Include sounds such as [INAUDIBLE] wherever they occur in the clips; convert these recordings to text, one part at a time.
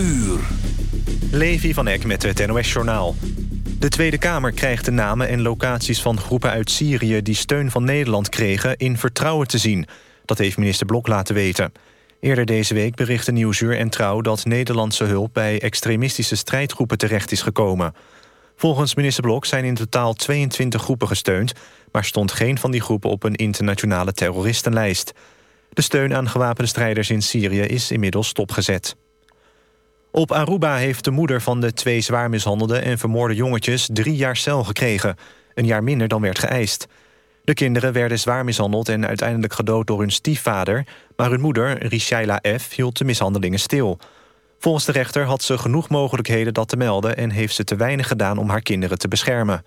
uur. Levi van Eck met het NOS-journaal. De Tweede Kamer krijgt de namen en locaties van groepen uit Syrië... die steun van Nederland kregen in vertrouwen te zien. Dat heeft minister Blok laten weten. Eerder deze week berichten Nieuwsuur en Trouw... dat Nederlandse hulp bij extremistische strijdgroepen terecht is gekomen. Volgens minister Blok zijn in totaal 22 groepen gesteund... maar stond geen van die groepen op een internationale terroristenlijst. De steun aan gewapende strijders in Syrië is inmiddels stopgezet. Op Aruba heeft de moeder van de twee zwaar mishandelde en vermoorde jongetjes drie jaar cel gekregen. Een jaar minder dan werd geëist. De kinderen werden zwaar mishandeld en uiteindelijk gedood door hun stiefvader... maar hun moeder, Rishaila F., hield de mishandelingen stil. Volgens de rechter had ze genoeg mogelijkheden dat te melden... en heeft ze te weinig gedaan om haar kinderen te beschermen.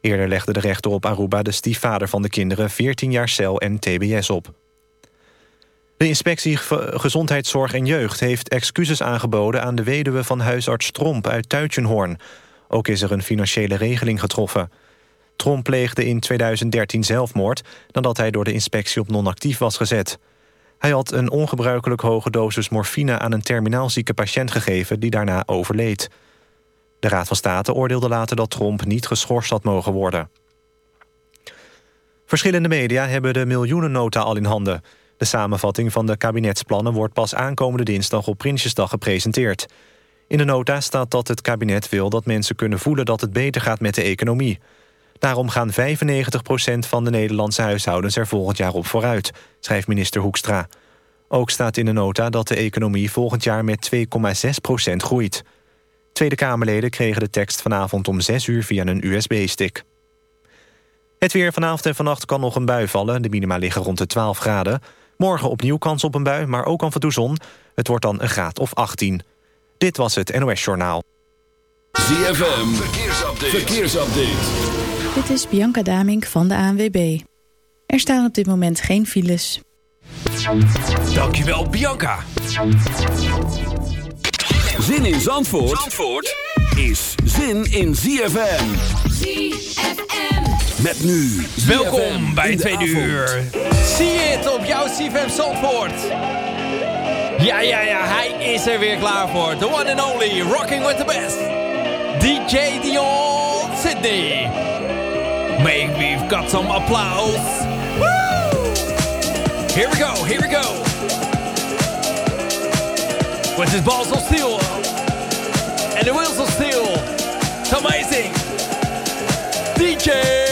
Eerder legde de rechter op Aruba de stiefvader van de kinderen... 14 jaar cel en tbs op. De inspectie Gezondheidszorg en Jeugd heeft excuses aangeboden... aan de weduwe van huisarts Tromp uit Tuitjenhoorn. Ook is er een financiële regeling getroffen. Tromp pleegde in 2013 zelfmoord... nadat hij door de inspectie op non-actief was gezet. Hij had een ongebruikelijk hoge dosis morfine... aan een terminaal zieke patiënt gegeven die daarna overleed. De Raad van State oordeelde later dat Tromp niet geschorst had mogen worden. Verschillende media hebben de miljoenennota al in handen... De samenvatting van de kabinetsplannen wordt pas aankomende dinsdag op Prinsjesdag gepresenteerd. In de nota staat dat het kabinet wil dat mensen kunnen voelen dat het beter gaat met de economie. Daarom gaan 95% van de Nederlandse huishoudens er volgend jaar op vooruit, schrijft minister Hoekstra. Ook staat in de nota dat de economie volgend jaar met 2,6% groeit. Tweede Kamerleden kregen de tekst vanavond om 6 uur via een USB-stick. Het weer vanavond en vannacht kan nog een bui vallen. De minima liggen rond de 12 graden. Morgen opnieuw kans op een bui, maar ook af en toe zon. Het wordt dan een graad of 18. Dit was het NOS Journaal. ZFM, verkeersupdate. verkeersupdate. Dit is Bianca Damink van de ANWB. Er staan op dit moment geen files. Dankjewel, Bianca. Zin in Zandvoort, Zandvoort is zin in ZFM. ZFM. Met nu. Welkom bij Tweede Uur. Zie je het op jouw CFM Zandvoort. Ja, ja, ja, hij is er weer klaar voor. The one and only, rocking with the best. DJ Dion Sydney. Maybe we've got some applause. Woo! Here we go, here we go. With his balls of steel. And the wheels of steel. It's amazing. DJ...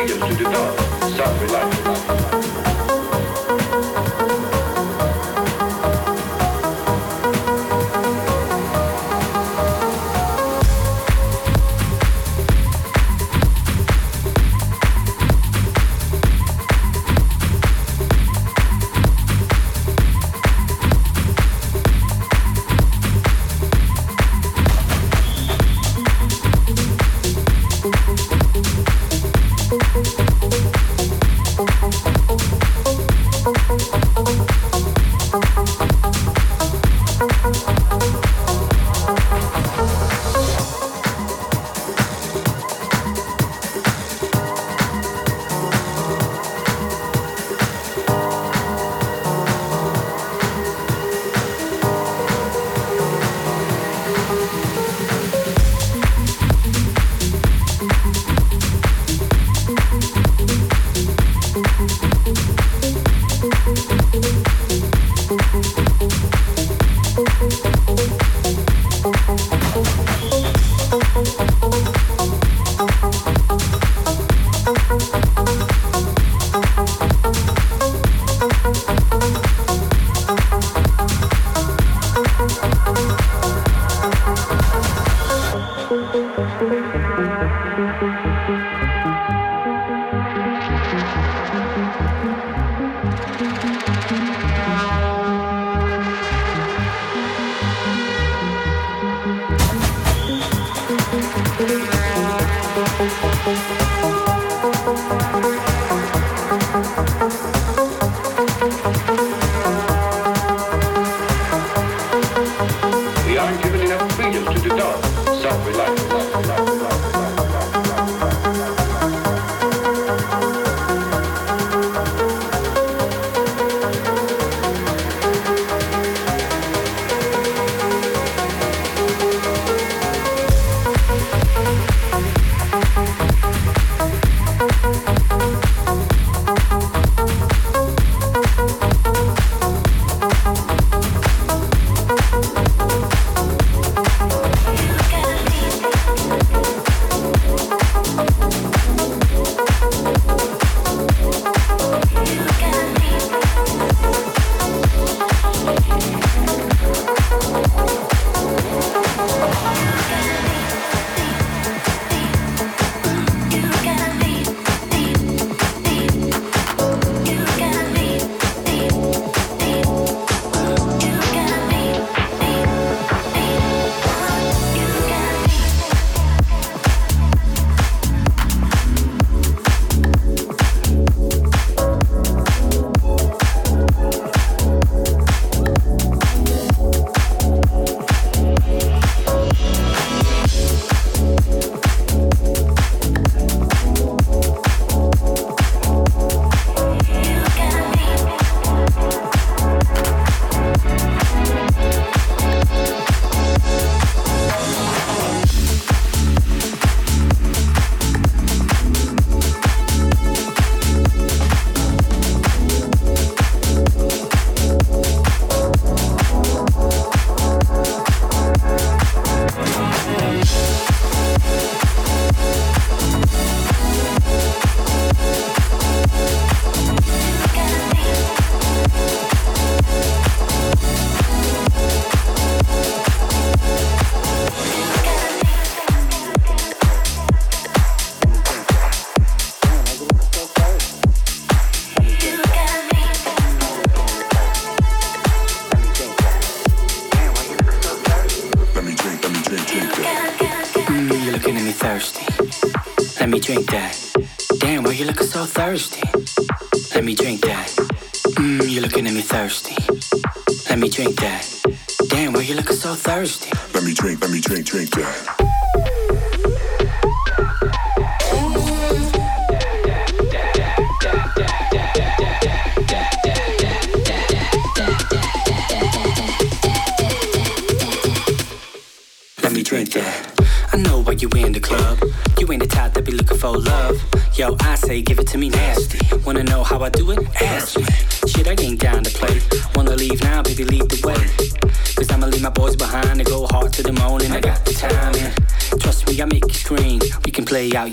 niggas to do that. sound like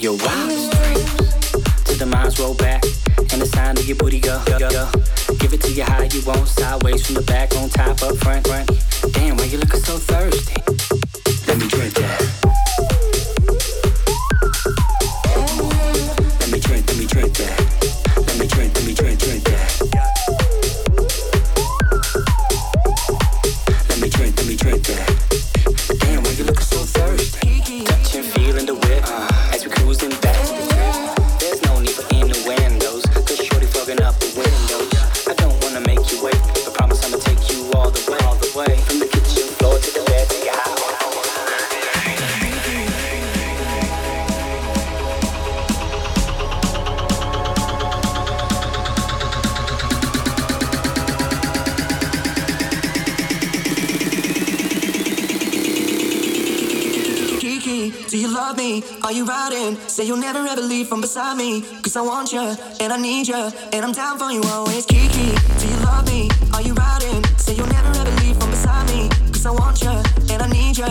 your wow. Say you'll never ever leave from beside me. Cause I want you, and I need you, and I'm down for you always. Kiki, do you love me? Are you riding? Say you'll never ever leave from beside me. Cause I want you, and I need you,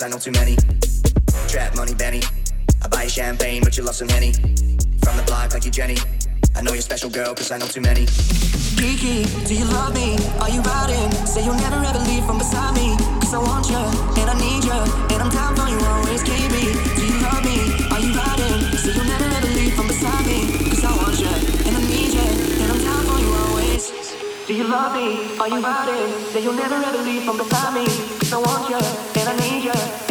cause I know too many. Trap money, Benny. I buy you champagne, but you love some Henny. From the block like you Jenny. I know you're special, girl, cause I know too many. Kiki, do you love me? Are you riding? Say you'll never ever leave from beside me. Cause I want you, and I need you, and I'm down for you always. KB, do you love me? Are you riding? Say you'll never ever leave from beside me. Cause I want you, and I need you, and I'm down for you always. Do you love me? Are you riding? Say you'll never ever leave from beside me. Cause I want you, danger.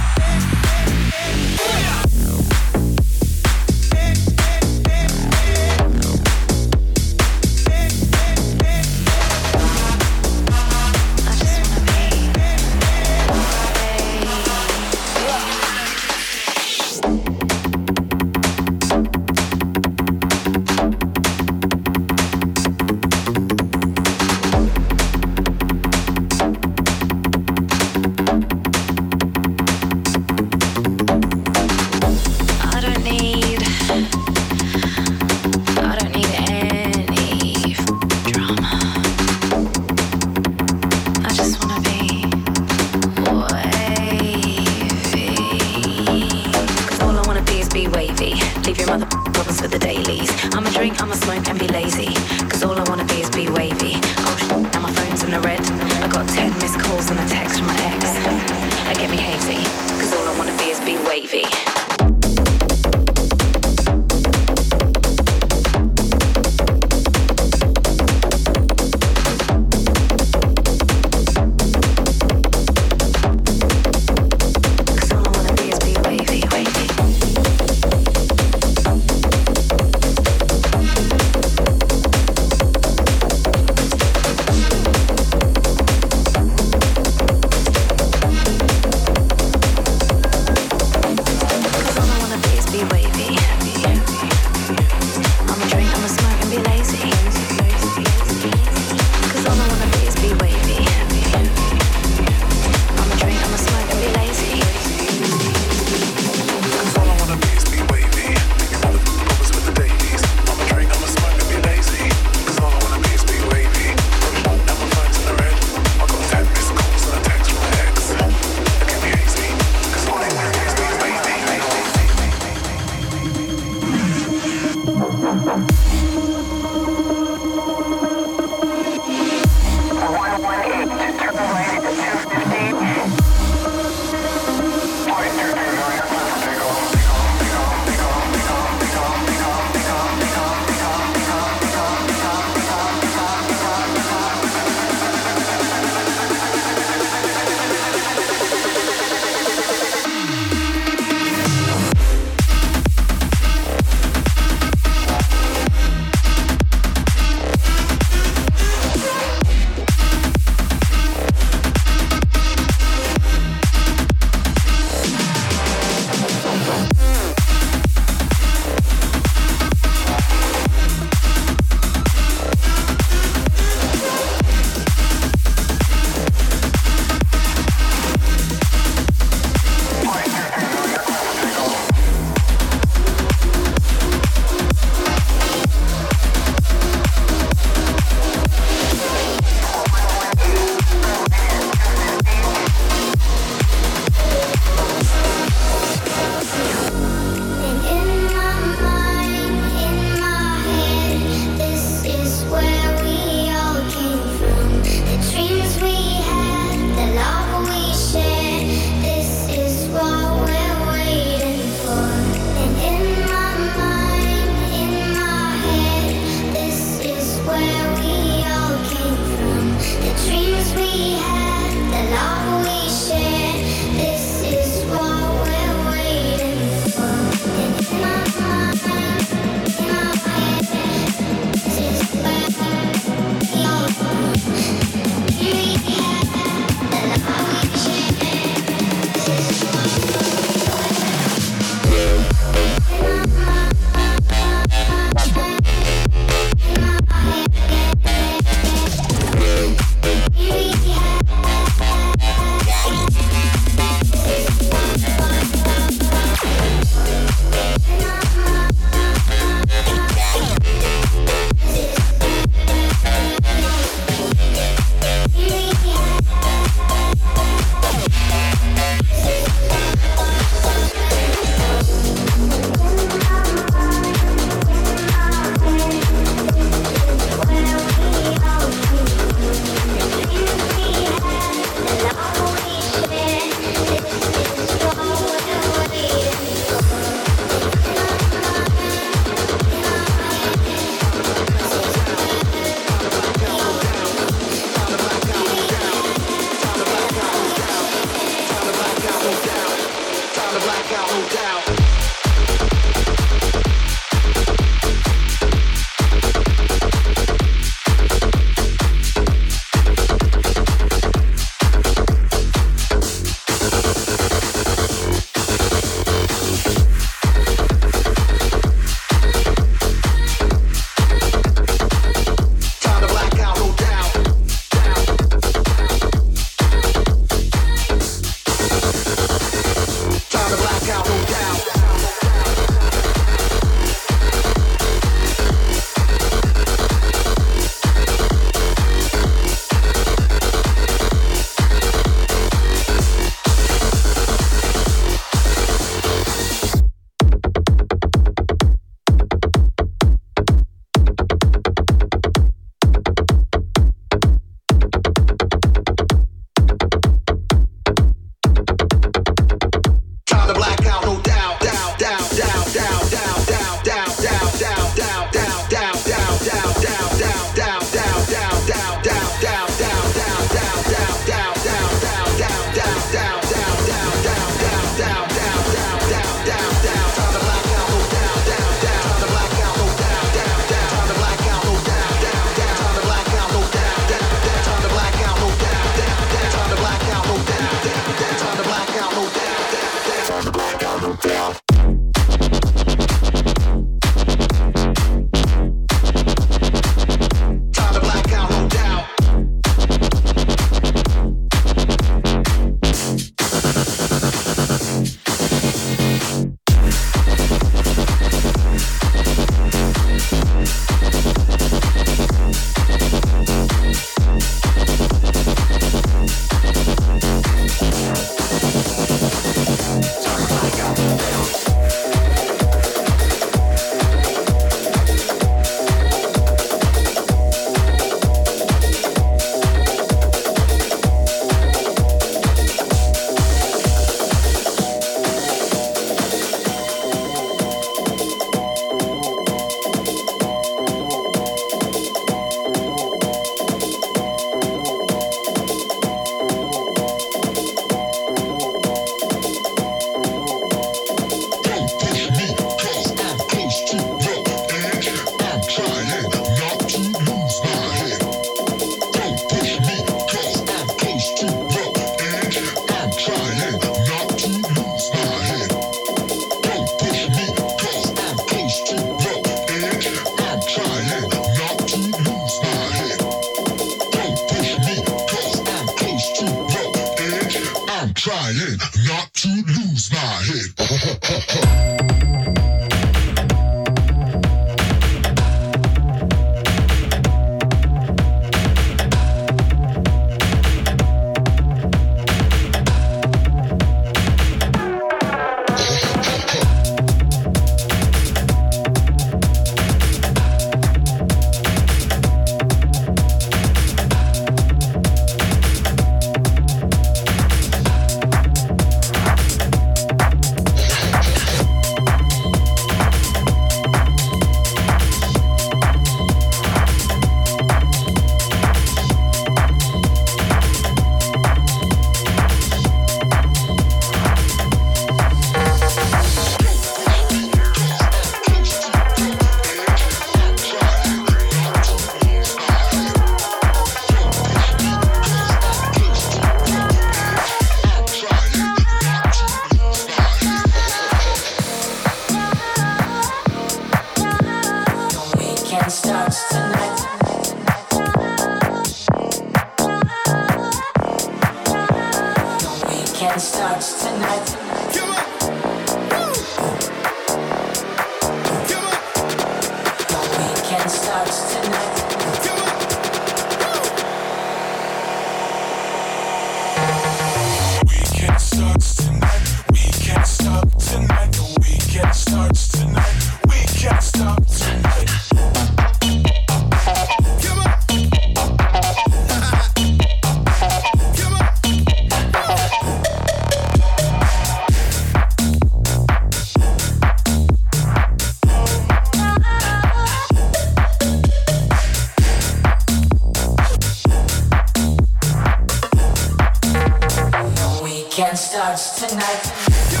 Give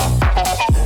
up.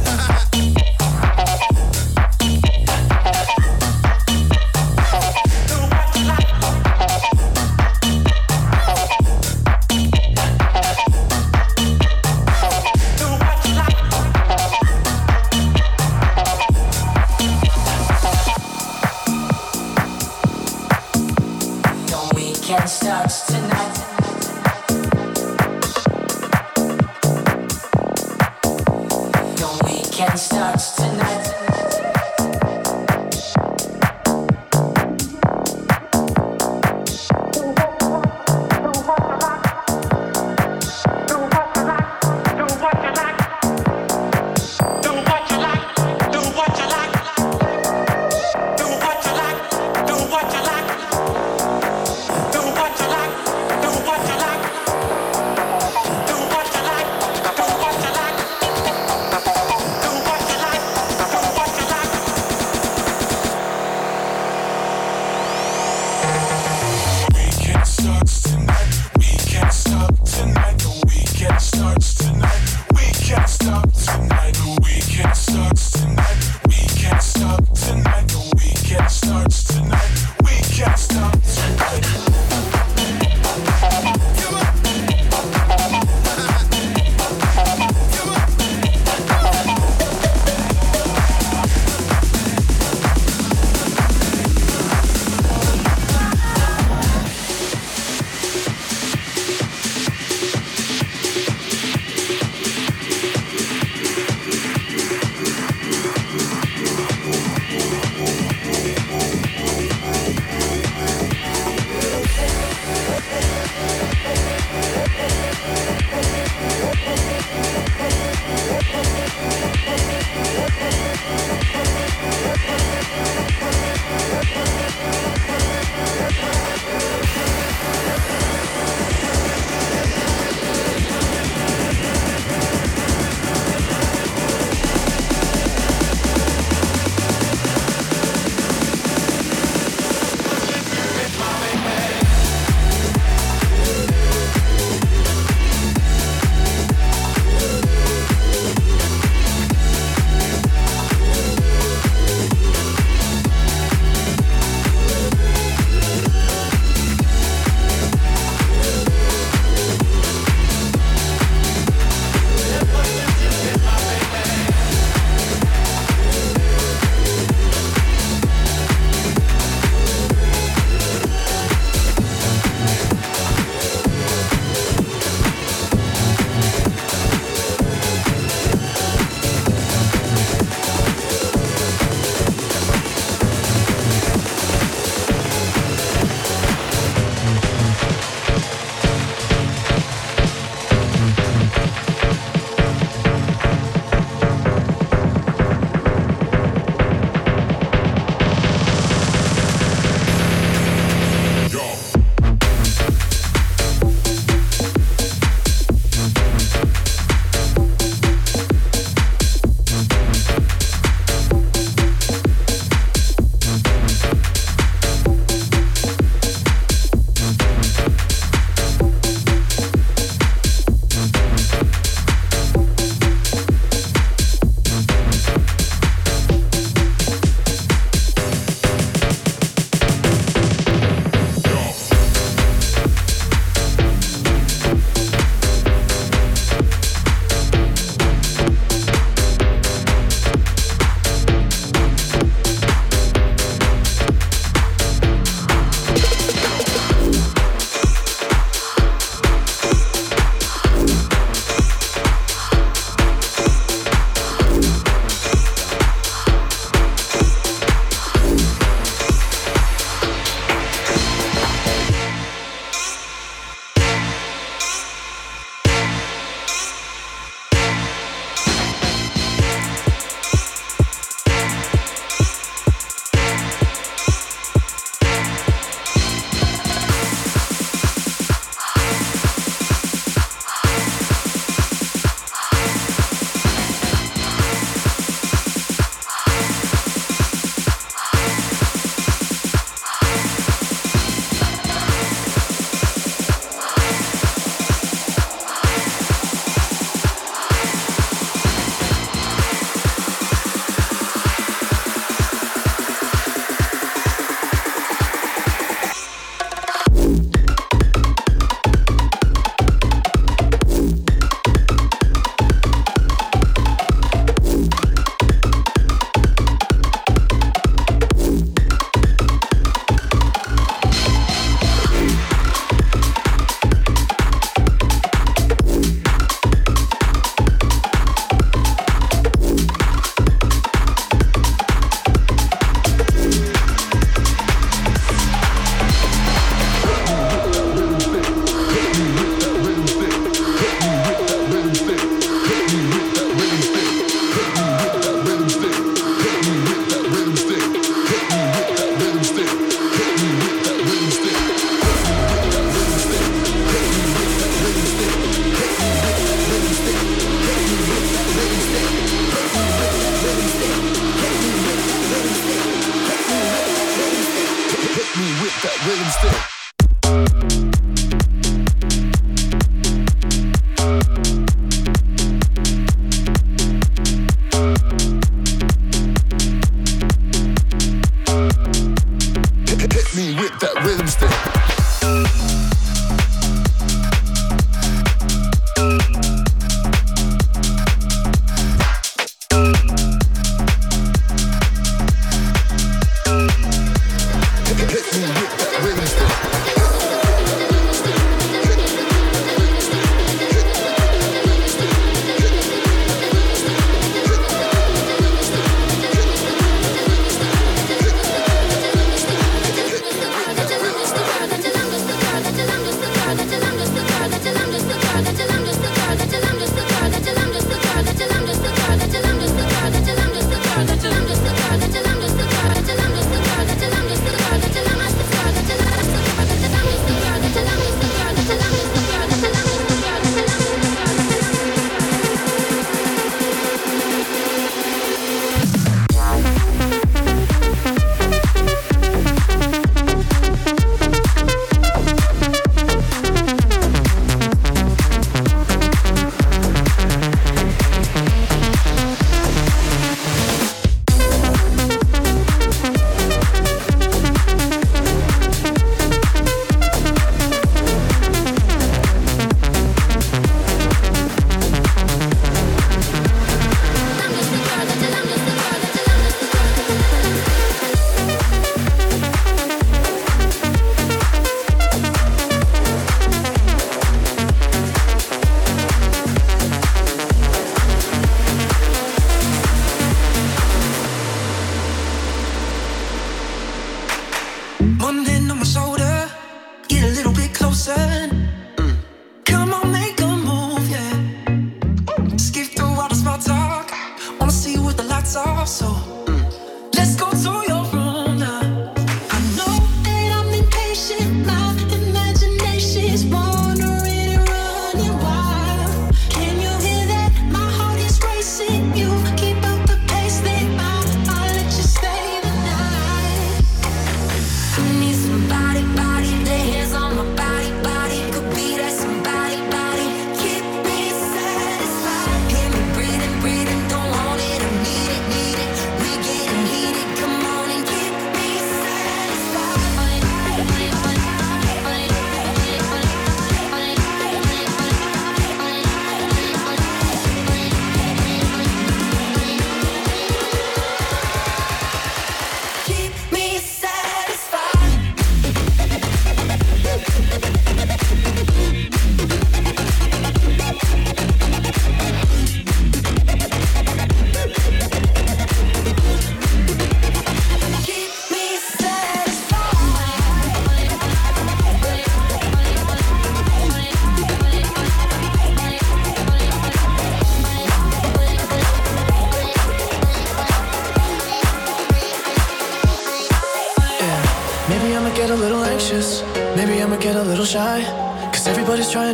Supposed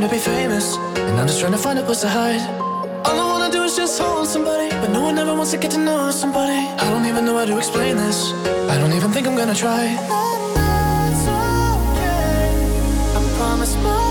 to be famous. And I'm just trying to find a place to hide. All I wanna do is just hold somebody, but no one ever wants to get to know somebody. I don't even know how to explain this. I don't even think I'm gonna try. know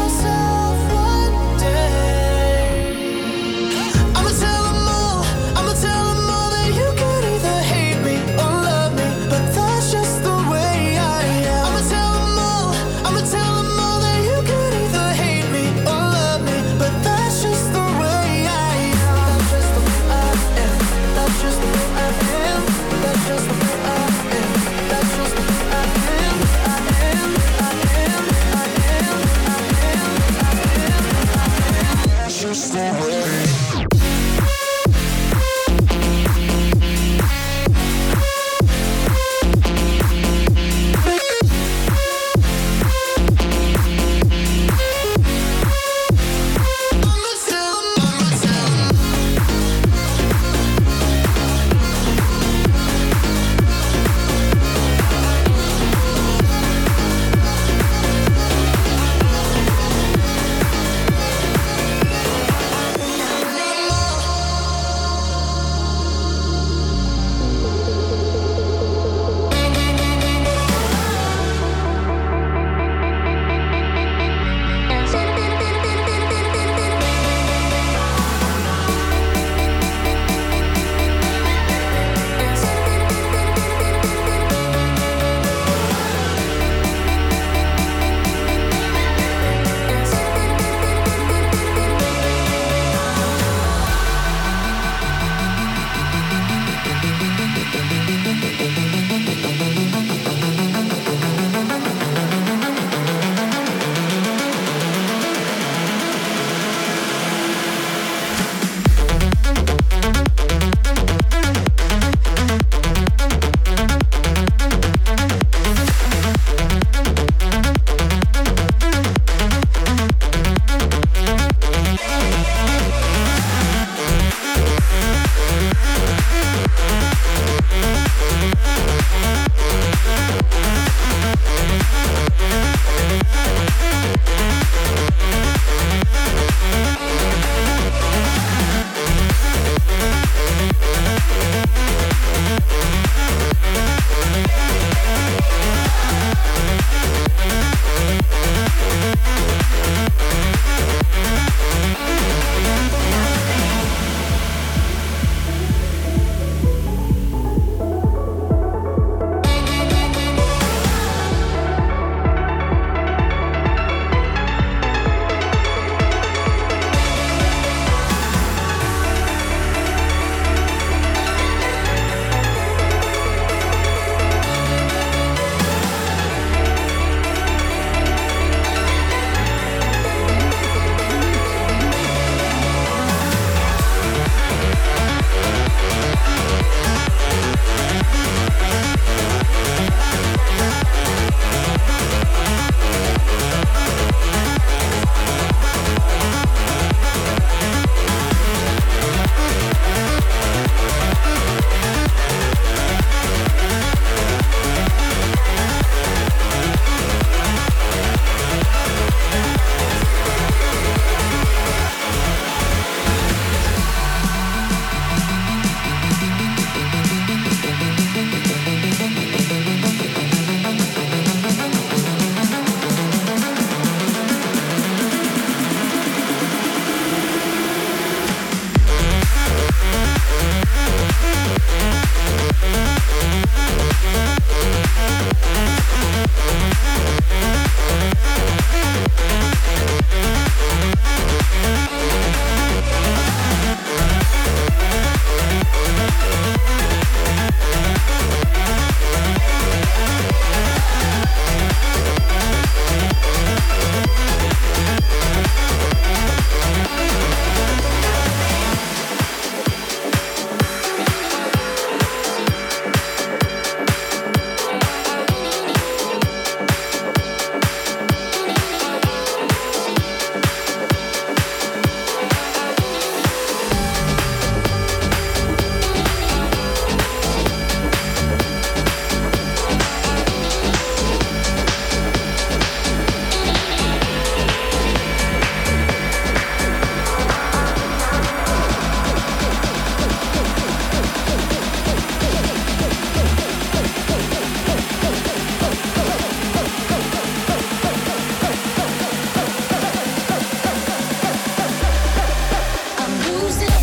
losing.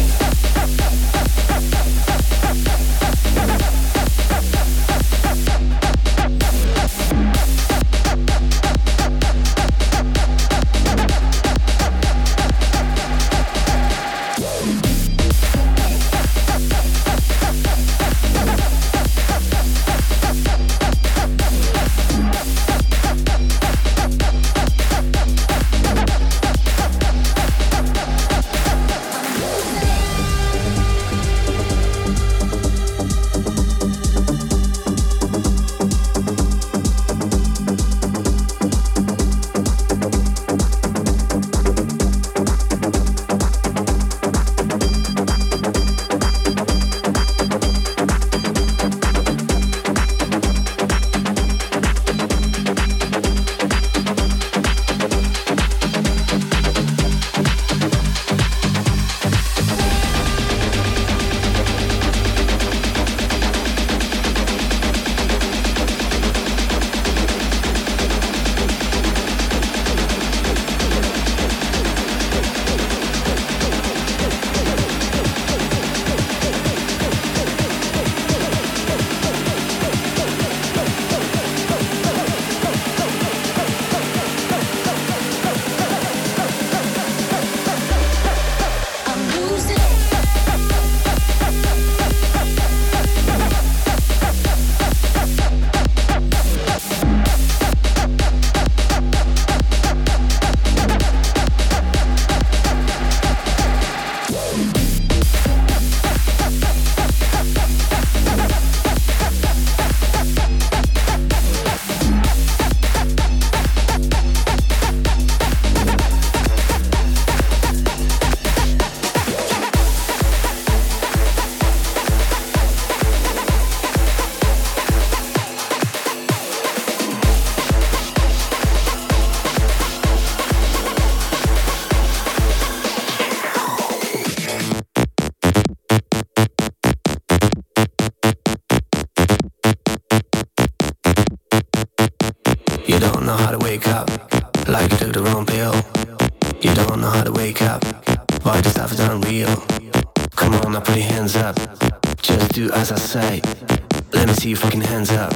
See your fucking hands up,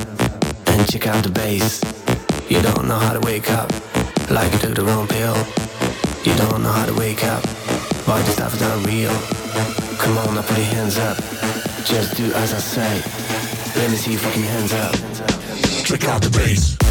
and check out the bass. You don't know how to wake up, like you took the wrong pill. You don't know how to wake up, why this stuff is real. Come on, now put your hands up, just do as I say. Let me see your fucking hands up. Check out the bass.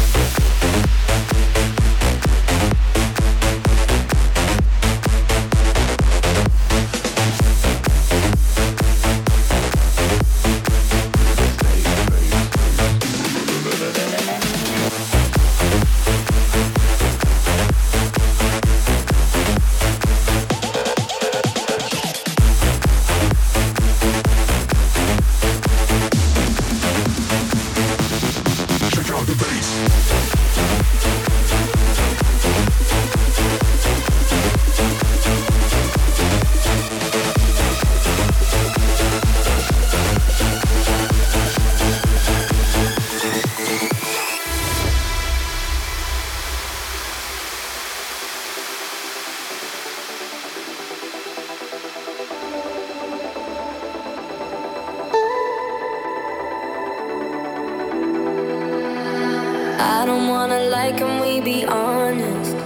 wanna lie, can we be honest?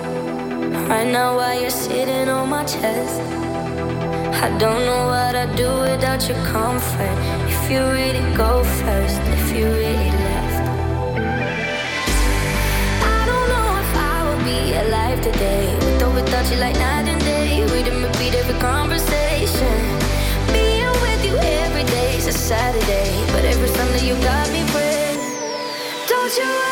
Right now, while you're sitting on my chest, I don't know what I'd do without your comfort. If you really go first, if you really left, I don't know if I would be alive today. With or without you, like night and day, we'd repeat every conversation. Being with you every day's a Saturday, but every Sunday you got me praying. Don't you?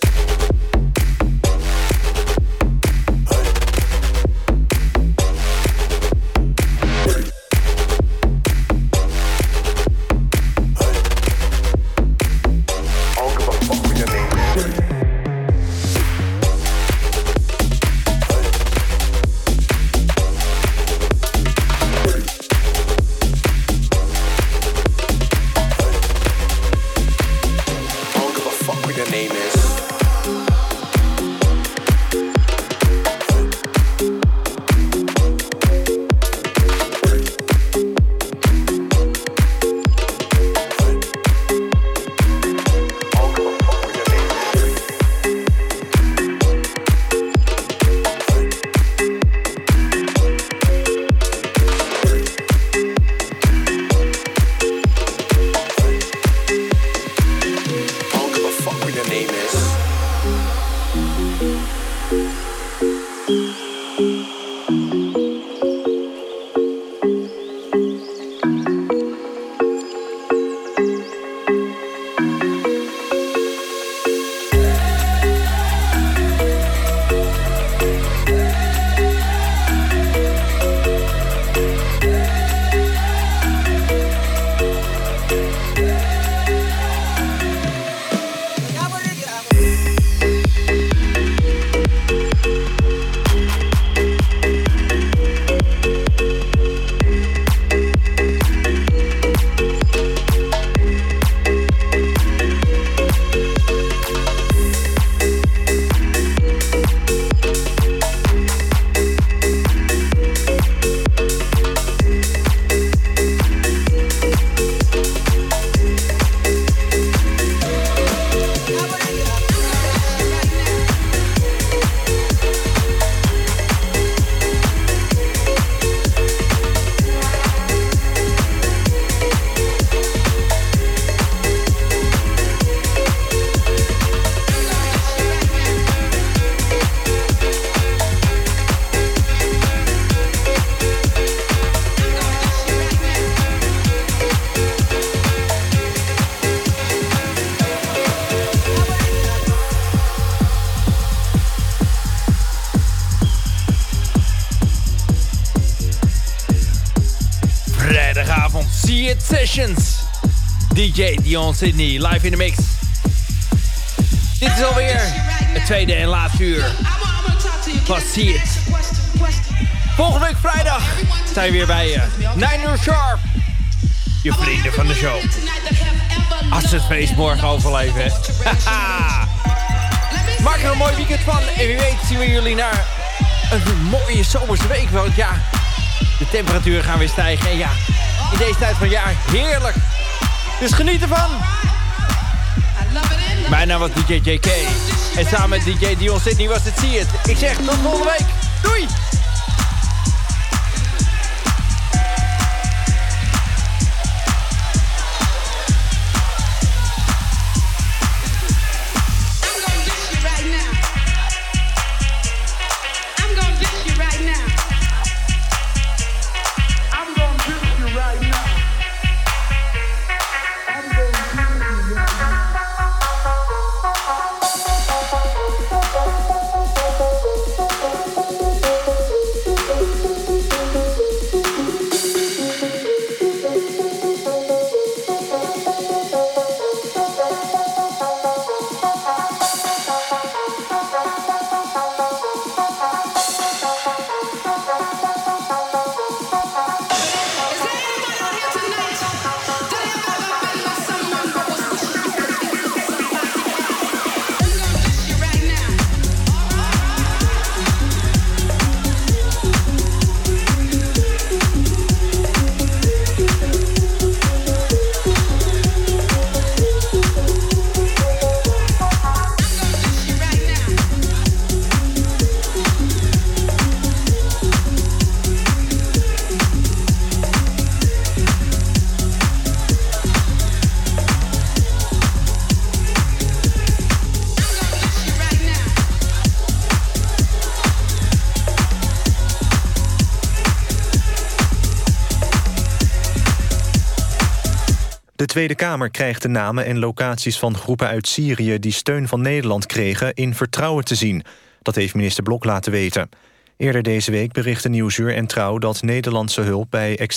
Dion Sydney, live in de mix. Dit is alweer het tweede en laatste uur. Passeert. Volgende week vrijdag zijn we weer bij je. 9 uur sharp. Je vrienden van de show. Als het feest morgen overleven. [LAUGHS] Maak er een mooi weekend van. En wie weet zien we jullie naar een mooie zomerse week. Want ja, de temperaturen gaan weer stijgen. En ja, in deze tijd van het jaar heerlijk dus geniet ervan. Mijn naam was DJ JK. En samen met DJ Dion Sydney was het See It. Ik zeg tot volgende week. Doei! Tweede Kamer krijgt de namen en locaties van groepen uit Syrië... die steun van Nederland kregen in vertrouwen te zien. Dat heeft minister Blok laten weten. Eerder deze week berichten Nieuwsuur en Trouw... dat Nederlandse hulp bij